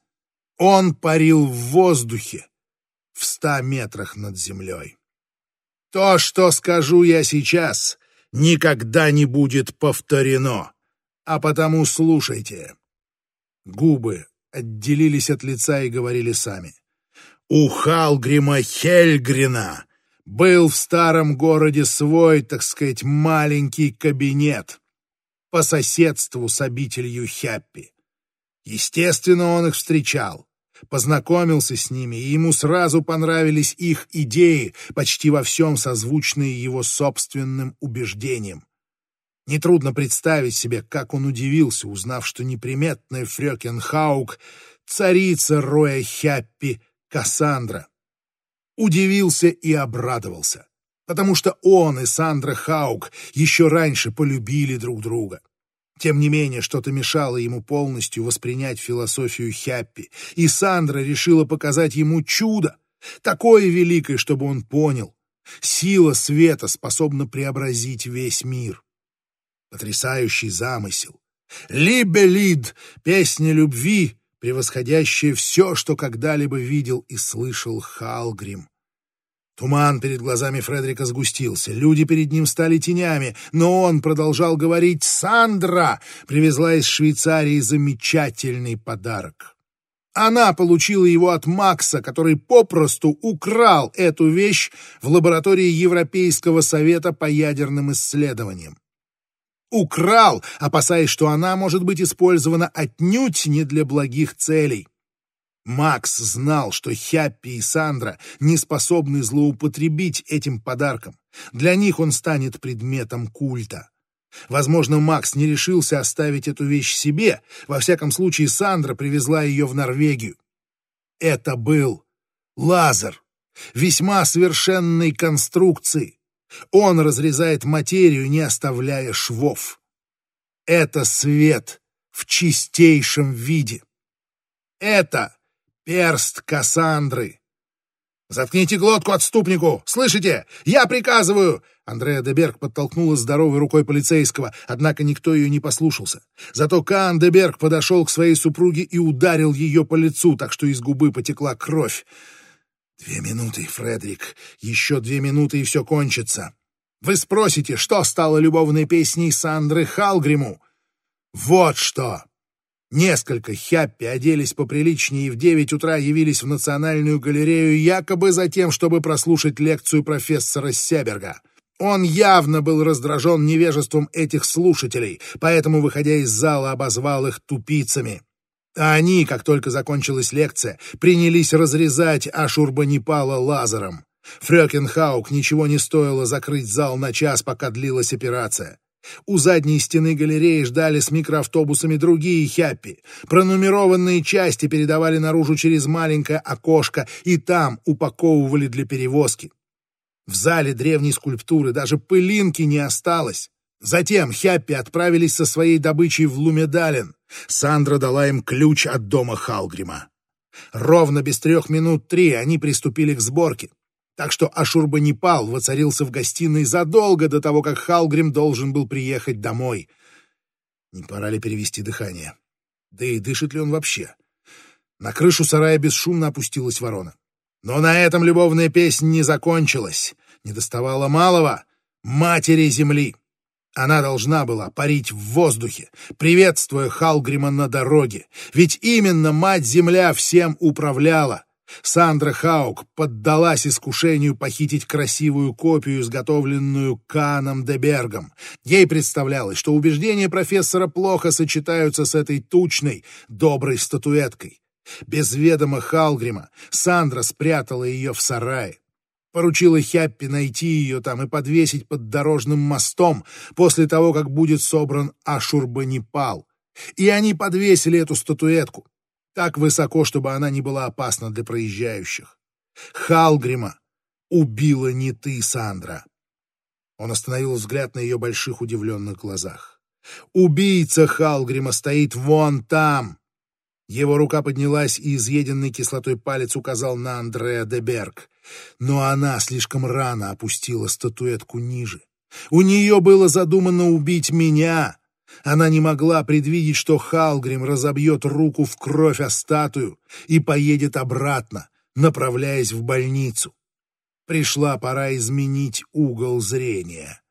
Он парил в воздухе, в ста метрах над землей. То, что скажу я сейчас, никогда не будет повторено, а потому слушайте. Губы отделились от лица и говорили сами. У Халгрима Хельгрина был в старом городе свой, так сказать, маленький кабинет по соседству с обителью Хяппи. Естественно, он их встречал, познакомился с ними, и ему сразу понравились их идеи, почти во всем созвучные его собственным убеждениям. Нетрудно представить себе, как он удивился, узнав, что неприметная Фрёкенхаук, царица Роя Хяппи, Кассандра. Удивился и обрадовался, потому что он и Сандра Хаук еще раньше полюбили друг друга. Тем не менее, что-то мешало ему полностью воспринять философию Хяппи, и Сандра решила показать ему чудо, такое великое, чтобы он понял. Сила света способна преобразить весь мир. Потрясающий замысел. Либелид, песня любви, превосходящее все, что когда-либо видел и слышал Халгрим. Туман перед глазами Фредерика сгустился, люди перед ним стали тенями, но он продолжал говорить «Сандра!» привезла из Швейцарии замечательный подарок. Она получила его от Макса, который попросту украл эту вещь в лаборатории Европейского совета по ядерным исследованиям. Украл, опасаясь, что она может быть использована отнюдь не для благих целей. Макс знал, что Хяппи и Сандра не способны злоупотребить этим подарком. Для них он станет предметом культа. Возможно, Макс не решился оставить эту вещь себе. Во всяком случае, Сандра привезла ее в Норвегию. Это был лазер весьма совершенной конструкции. Он разрезает материю, не оставляя швов. Это свет в чистейшем виде. Это перст Кассандры. «Заткните глотку отступнику! Слышите? Я приказываю!» Андреа Деберг подтолкнула здоровой рукой полицейского, однако никто ее не послушался. Зато Каан Деберг подошел к своей супруге и ударил ее по лицу, так что из губы потекла кровь. Две минуты, Фредерик, еще две минуты, и все кончится. Вы спросите, что стало любовной песней Сандры Халгриму? Вот что! Несколько хяппи оделись поприличнее и в девять утра явились в Национальную галерею якобы за тем, чтобы прослушать лекцию профессора Себерга. Он явно был раздражен невежеством этих слушателей, поэтому, выходя из зала, обозвал их тупицами. А они, как только закончилась лекция, принялись разрезать Ашурбанипала лазером. Фрёкенхаук ничего не стоило закрыть зал на час, пока длилась операция. У задней стены галереи ждали с микроавтобусами другие хяппи. Пронумерованные части передавали наружу через маленькое окошко и там упаковывали для перевозки. В зале древней скульптуры даже пылинки не осталось. Затем Хяппи отправились со своей добычей в Лумедален. Сандра дала им ключ от дома Халгрима. Ровно без трех минут три они приступили к сборке. Так что Ашурбанипал воцарился в гостиной задолго до того, как Халгрим должен был приехать домой. Не пора ли перевести дыхание? Да и дышит ли он вообще? На крышу сарая бесшумно опустилась ворона. Но на этом любовная песня не закончилась. Не доставало малого — матери земли. Она должна была парить в воздухе, приветствуя Халгрима на дороге. Ведь именно мать-земля всем управляла. Сандра Хаук поддалась искушению похитить красивую копию, изготовленную Каном де Бергом. Ей представлялось, что убеждения профессора плохо сочетаются с этой тучной, доброй статуэткой. Без ведома Халгрима Сандра спрятала ее в сарае. Поручила Хяппи найти ее там и подвесить под дорожным мостом после того, как будет собран Ашурбанипал. И они подвесили эту статуэтку так высоко, чтобы она не была опасна для проезжающих. Халгрима убила не ты, Сандра. Он остановил взгляд на ее больших удивленных глазах. Убийца Халгрима стоит вон там. Его рука поднялась, и изъеденный кислотой палец указал на Андреа де Берг. Но она слишком рано опустила статуэтку ниже. У нее было задумано убить меня. Она не могла предвидеть, что Халгрим разобьет руку в кровь о статую и поедет обратно, направляясь в больницу. Пришла пора изменить угол зрения.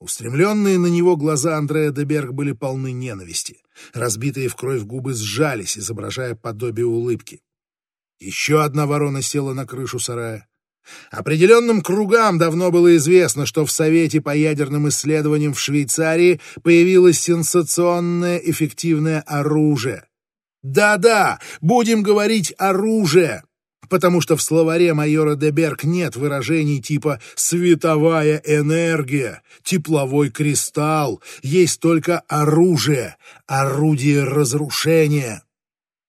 Устремленные на него глаза Андрея Деберг были полны ненависти. Разбитые в кровь губы сжались, изображая подобие улыбки. Еще одна ворона села на крышу сарая. Определенным кругам давно было известно, что в Совете по ядерным исследованиям в Швейцарии появилось сенсационное эффективное оружие. Да-да, будем говорить «оружие», потому что в словаре майора Деберг нет выражений типа «световая энергия», «тепловой кристалл», есть только «оружие», «орудие разрушения».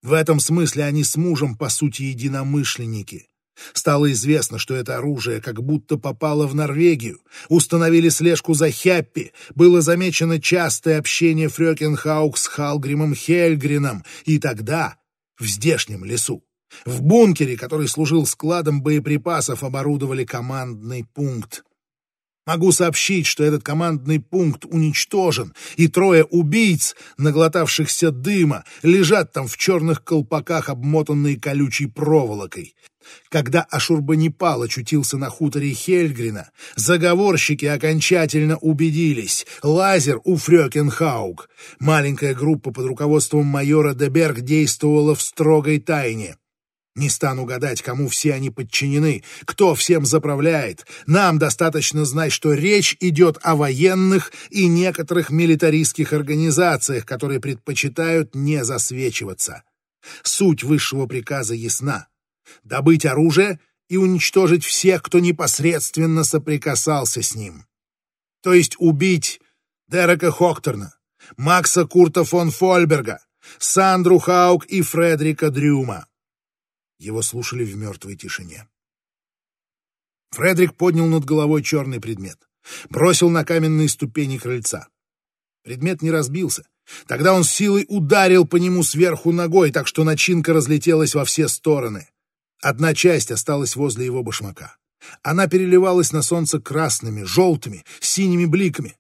В этом смысле они с мужем, по сути, единомышленники. Стало известно, что это оружие как будто попало в Норвегию. Установили слежку за Хяппи. Было замечено частое общение Фрёкенхаук с Халгримом Хельгрином. И тогда, в здешнем лесу, в бункере, который служил складом боеприпасов, оборудовали командный пункт. Могу сообщить, что этот командный пункт уничтожен, и трое убийц, наглотавшихся дыма, лежат там в черных колпаках, обмотанные колючей проволокой. Когда Ашурбанипал очутился на хуторе Хельгрина, заговорщики окончательно убедились. Лазер у Фрёкенхаук. Маленькая группа под руководством майора Деберг действовала в строгой тайне. Не стану гадать, кому все они подчинены, кто всем заправляет. Нам достаточно знать, что речь идет о военных и некоторых милитаристских организациях, которые предпочитают не засвечиваться. Суть высшего приказа ясна. Добыть оружие и уничтожить всех, кто непосредственно соприкасался с ним. То есть убить Дерека Хокторна, Макса Курта фон Фольберга, Сандру Хаук и Фредрика Дрюма. Его слушали в мертвой тишине. Фредерик поднял над головой черный предмет. Бросил на каменные ступени крыльца. Предмет не разбился. Тогда он силой ударил по нему сверху ногой, так что начинка разлетелась во все стороны. Одна часть осталась возле его башмака. Она переливалась на солнце красными, желтыми, синими бликами.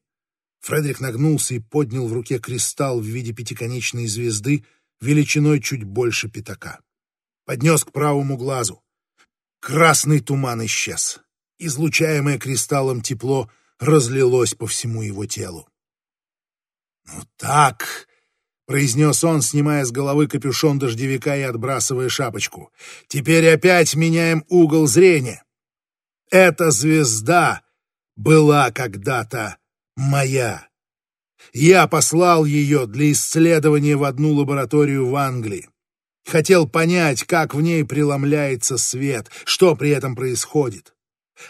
Фредерик нагнулся и поднял в руке кристалл в виде пятиконечной звезды величиной чуть больше пятака поднес к правому глазу. Красный туман исчез. Излучаемое кристаллом тепло разлилось по всему его телу. «Ну так», — произнес он, снимая с головы капюшон дождевика и отбрасывая шапочку, — «теперь опять меняем угол зрения. Эта звезда была когда-то моя. Я послал ее для исследования в одну лабораторию в Англии. Хотел понять, как в ней преломляется свет, что при этом происходит.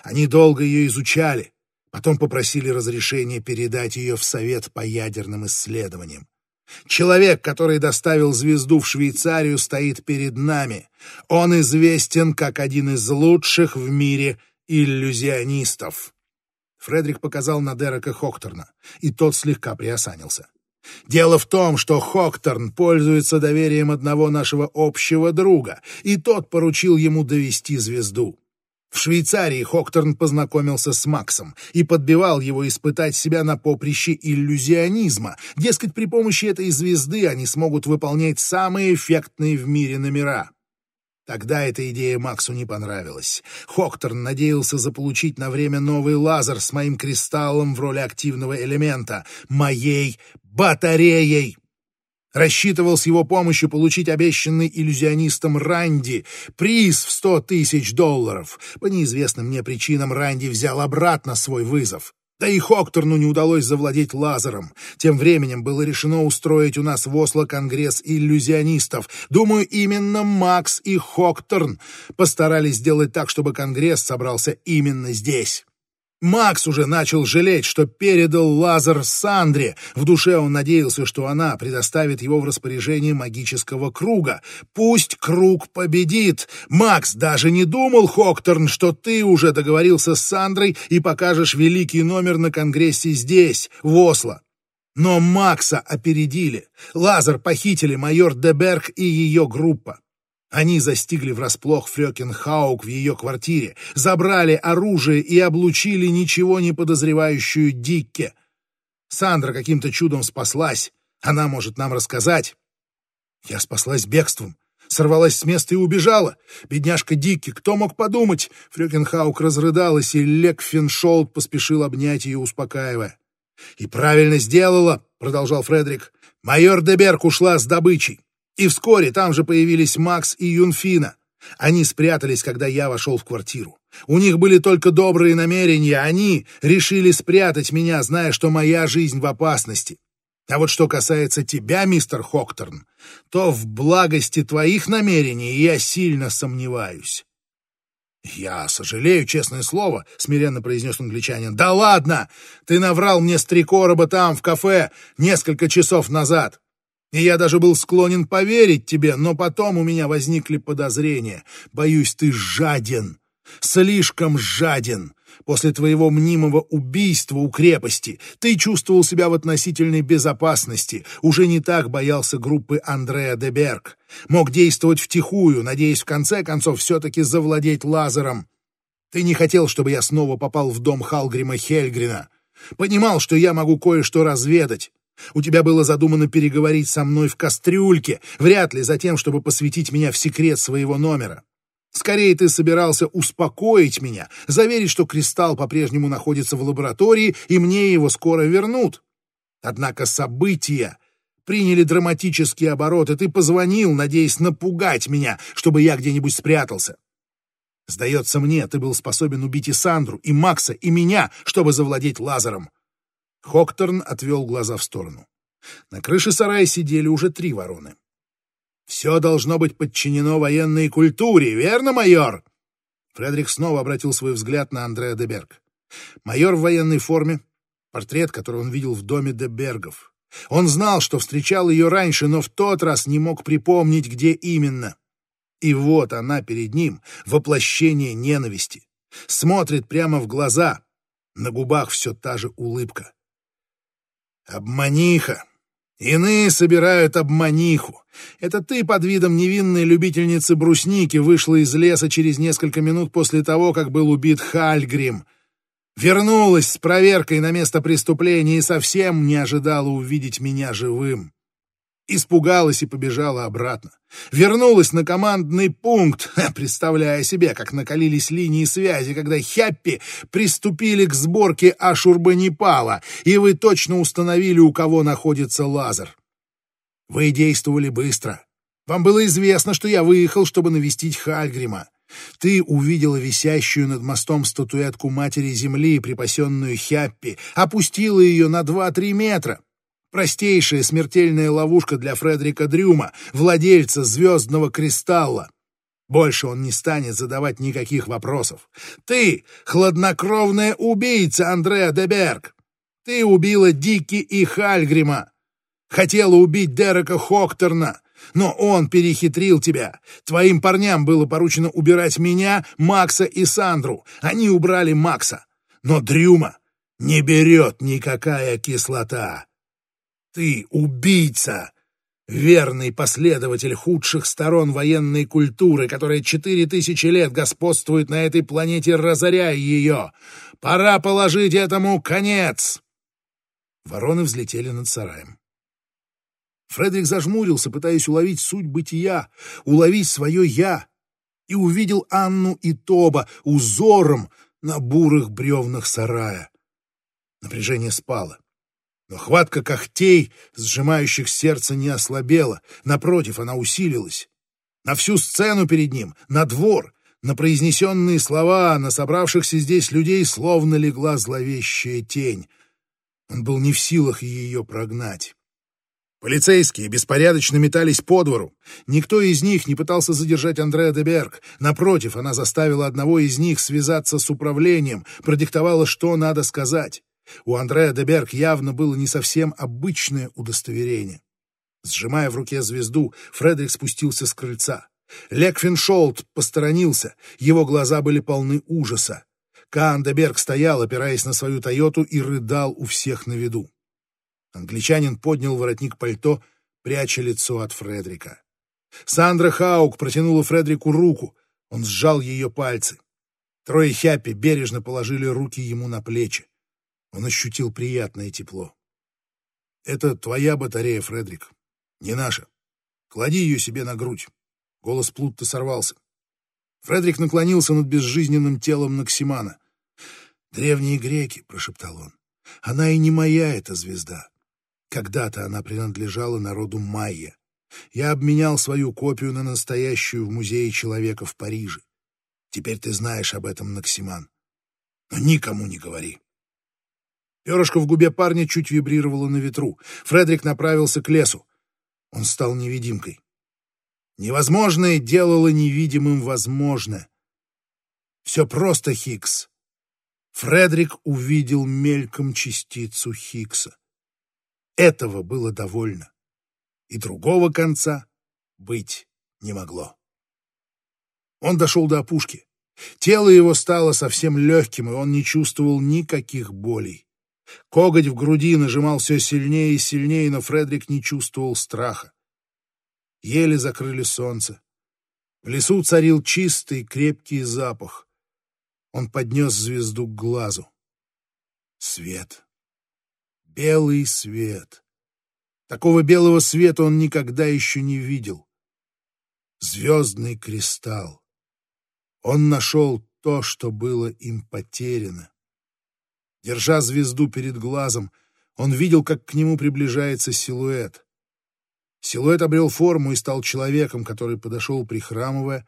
Они долго ее изучали, потом попросили разрешения передать ее в Совет по ядерным исследованиям. Человек, который доставил звезду в Швейцарию, стоит перед нами. Он известен как один из лучших в мире иллюзионистов. Фредерик показал на Дерека Хокторна, и тот слегка приосанился. Дело в том, что Хокторн пользуется доверием одного нашего общего друга, и тот поручил ему довести звезду. В Швейцарии Хокторн познакомился с Максом и подбивал его испытать себя на поприще иллюзионизма. Дескать, при помощи этой звезды они смогут выполнять самые эффектные в мире номера. Тогда эта идея Максу не понравилась. Хокторн надеялся заполучить на время новый лазер с моим кристаллом в роли активного элемента, моей батареей. Рассчитывал с его помощью получить обещанный иллюзионистом Ранди приз в сто тысяч долларов. По неизвестным мне причинам Ранди взял обратно свой вызов. Да и Хокторну не удалось завладеть лазером. Тем временем было решено устроить у нас в Осло конгресс иллюзионистов. Думаю, именно Макс и Хокторн постарались сделать так, чтобы конгресс собрался именно здесь. Макс уже начал жалеть, что передал лазер Сандре. В душе он надеялся, что она предоставит его в распоряжение магического круга. Пусть круг победит. Макс даже не думал, Хокторн, что ты уже договорился с Сандрой и покажешь великий номер на конгрессе здесь, в Осло. Но Макса опередили. Лазер похитили майор Деберг и ее группа. Они застигли врасплох Фрёкинхаук в ее квартире, забрали оружие и облучили ничего не подозревающую Дикке. Сандра каким-то чудом спаслась. Она может нам рассказать. Я спаслась бегством, сорвалась с места и убежала. Бедняжка Дикки, кто мог подумать? Фрёкинхаук разрыдалась, и Лек Финшолд поспешил обнять ее, успокаивая. «И правильно сделала», — продолжал Фредерик. «Майор Деберг ушла с добычей. И вскоре там же появились Макс и Юнфина. Они спрятались, когда я вошел в квартиру. У них были только добрые намерения, они решили спрятать меня, зная, что моя жизнь в опасности. А вот что касается тебя, мистер Хокторн, то в благости твоих намерений я сильно сомневаюсь. «Я сожалею, честное слово», — смиренно произнес англичанин. «Да ладно! Ты наврал мне с три короба там, в кафе, несколько часов назад. И я даже был склонен поверить тебе, но потом у меня возникли подозрения. Боюсь, ты жаден, слишком жаден. После твоего мнимого убийства у крепости ты чувствовал себя в относительной безопасности, уже не так боялся группы Андреа де Берг. Мог действовать втихую, надеясь в конце концов все-таки завладеть лазером. Ты не хотел, чтобы я снова попал в дом Халгрима Хельгрина. Понимал, что я могу кое-что разведать. У тебя было задумано переговорить со мной в кастрюльке, вряд ли за тем, чтобы посвятить меня в секрет своего номера. Скорее ты собирался успокоить меня, заверить, что кристалл по-прежнему находится в лаборатории, и мне его скоро вернут. Однако события приняли драматический оборот, и ты позвонил, надеясь напугать меня, чтобы я где-нибудь спрятался. Сдается мне, ты был способен убить и Сандру, и Макса, и меня, чтобы завладеть лазером. Хокторн отвел глаза в сторону. На крыше сарая сидели уже три вороны. «Все должно быть подчинено военной культуре, верно, майор?» Фредерик снова обратил свой взгляд на Андреа де Берг. Майор в военной форме, портрет, который он видел в доме де Бергов. Он знал, что встречал ее раньше, но в тот раз не мог припомнить, где именно. И вот она перед ним, воплощение ненависти. Смотрит прямо в глаза. На губах все та же улыбка. Обманиха. Иные собирают обманиху. Это ты под видом невинной любительницы брусники вышла из леса через несколько минут после того, как был убит Хальгрим. Вернулась с проверкой на место преступления и совсем не ожидала увидеть меня живым. Испугалась и побежала обратно. Вернулась на командный пункт, (laughs) представляя себе, как накалились линии связи, когда Хяппи приступили к сборке Ашурбанипала, и вы точно установили, у кого находится лазер. Вы действовали быстро. Вам было известно, что я выехал, чтобы навестить Хальгрима. Ты увидела висящую над мостом статуэтку Матери Земли, припасенную Хяппи, опустила ее на два-три метра. Простейшая смертельная ловушка для Фредерика Дрюма, владельца звездного кристалла. Больше он не станет задавать никаких вопросов. Ты — хладнокровная убийца Андреа Деберг. Ты убила Дики и Хальгрима. Хотела убить Дерека Хокторна. Но он перехитрил тебя. Твоим парням было поручено убирать меня, Макса и Сандру. Они убрали Макса. Но Дрюма не берет никакая кислота. Ты убийца, верный последователь худших сторон военной культуры, которая четыре тысячи лет господствует на этой планете, разоряя ее. Пора положить этому конец. Вороны взлетели над сараем. Фредерик зажмурился, пытаясь уловить суть бытия, уловить свое «я», и увидел Анну и Тоба узором на бурых бревнах сарая. Напряжение спало. Но хватка когтей, сжимающих сердце, не ослабела. Напротив, она усилилась. На всю сцену перед ним, на двор, на произнесенные слова, на собравшихся здесь людей словно легла зловещая тень. Он был не в силах ее прогнать. Полицейские беспорядочно метались по двору. Никто из них не пытался задержать Андреа де Берг. Напротив, она заставила одного из них связаться с управлением, продиктовала, что надо сказать. У Андреа де Берг явно было не совсем обычное удостоверение. Сжимая в руке звезду, Фредерик спустился с крыльца. Лекфиншолд посторонился, его глаза были полны ужаса. Каан де Берг стоял, опираясь на свою «Тойоту», и рыдал у всех на виду. Англичанин поднял воротник пальто, пряча лицо от Фредрика. Сандра Хаук протянула Фредрику руку. Он сжал ее пальцы. Трое Хяппи бережно положили руки ему на плечи. Он ощутил приятное тепло. «Это твоя батарея, Фредрик, не наша. Клади ее себе на грудь». Голос Плутта сорвался. Фредрик наклонился над безжизненным телом Наксимана. «Древние греки», — прошептал он, — «она и не моя эта звезда. Когда-то она принадлежала народу майя. Я обменял свою копию на настоящую в Музее человека в Париже. Теперь ты знаешь об этом, Наксиман. Но никому не говори. Перышко в губе парня чуть вибрировало на ветру. Фредерик направился к лесу. Он стал невидимкой. Невозможное делало невидимым возможное. Все просто, Хикс. Фредерик увидел мельком частицу Хиггса. Этого было довольно. И другого конца быть не могло. Он дошел до опушки. Тело его стало совсем легким, и он не чувствовал никаких болей. Коготь в груди нажимал все сильнее и сильнее, но Фредерик не чувствовал страха. Еле закрыли солнце. В лесу царил чистый, крепкий запах. Он поднес звезду к глазу. Свет. Белый свет. Такого белого света он никогда еще не видел. Звездный кристалл. Он нашел то, что было им потеряно. Держа звезду перед глазом, он видел, как к нему приближается силуэт. Силуэт обрел форму и стал человеком, который подошел, прихрамывая,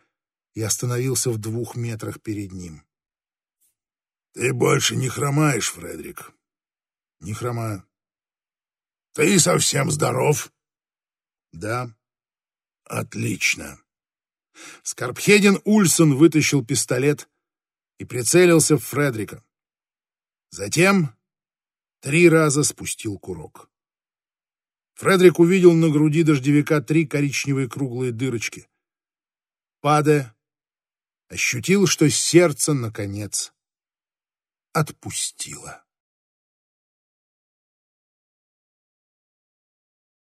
и остановился в двух метрах перед ним. «Ты больше не хромаешь, Фредерик?» «Не хромаю». «Ты совсем здоров?» «Да». «Отлично». Скорбхеден Ульсон вытащил пистолет и прицелился в Фредрика. Затем три раза спустил курок. Фредерик увидел на груди дождевика три коричневые круглые дырочки. Падая, ощутил, что сердце, наконец, отпустило.